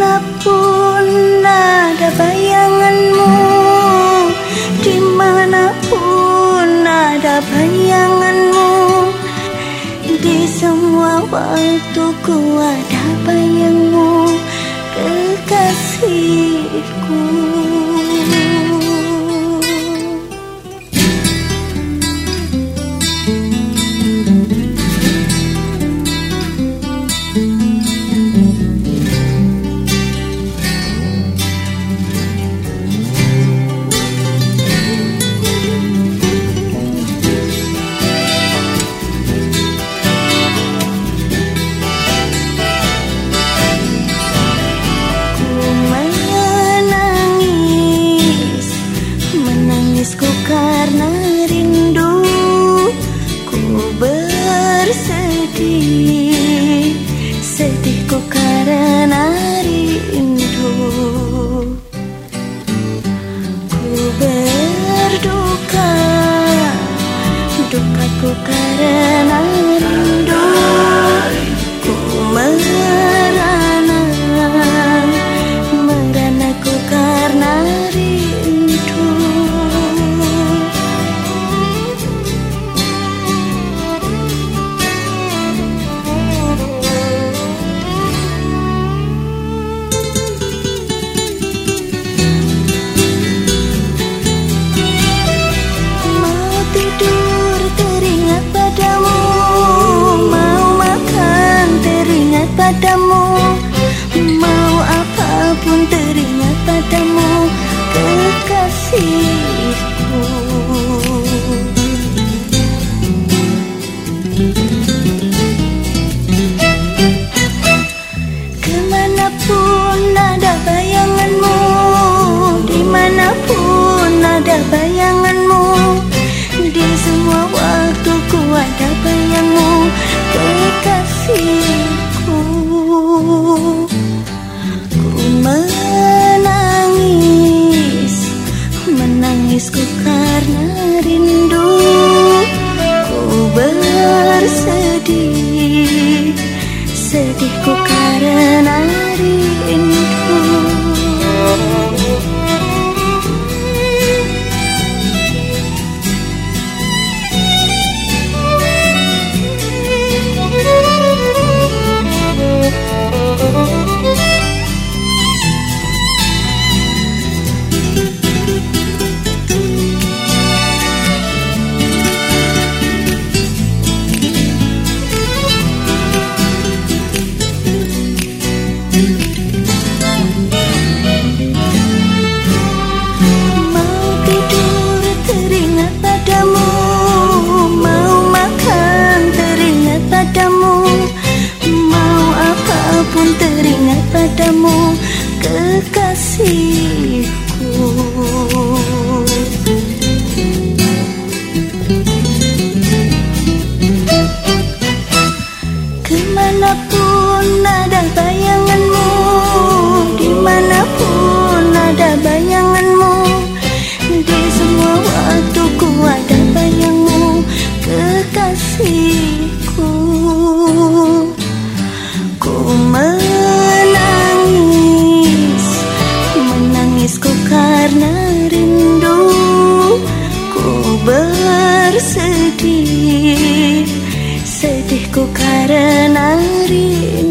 Di mana pun ada bayanganmu Di mana pun ada bayanganmu Di semua waktu ku ada bayangmu Kekasihku. bersedih. Ku karena rindu Ku bersedih. Sedihku karena Di mana pun ada bayanganmu Di mana pun ada bayanganmu Di semua waktuku ada bayangmu Kekasihku. Ku menangis Menangisku karena rindu Ku bersedih. Sedihku karena rindu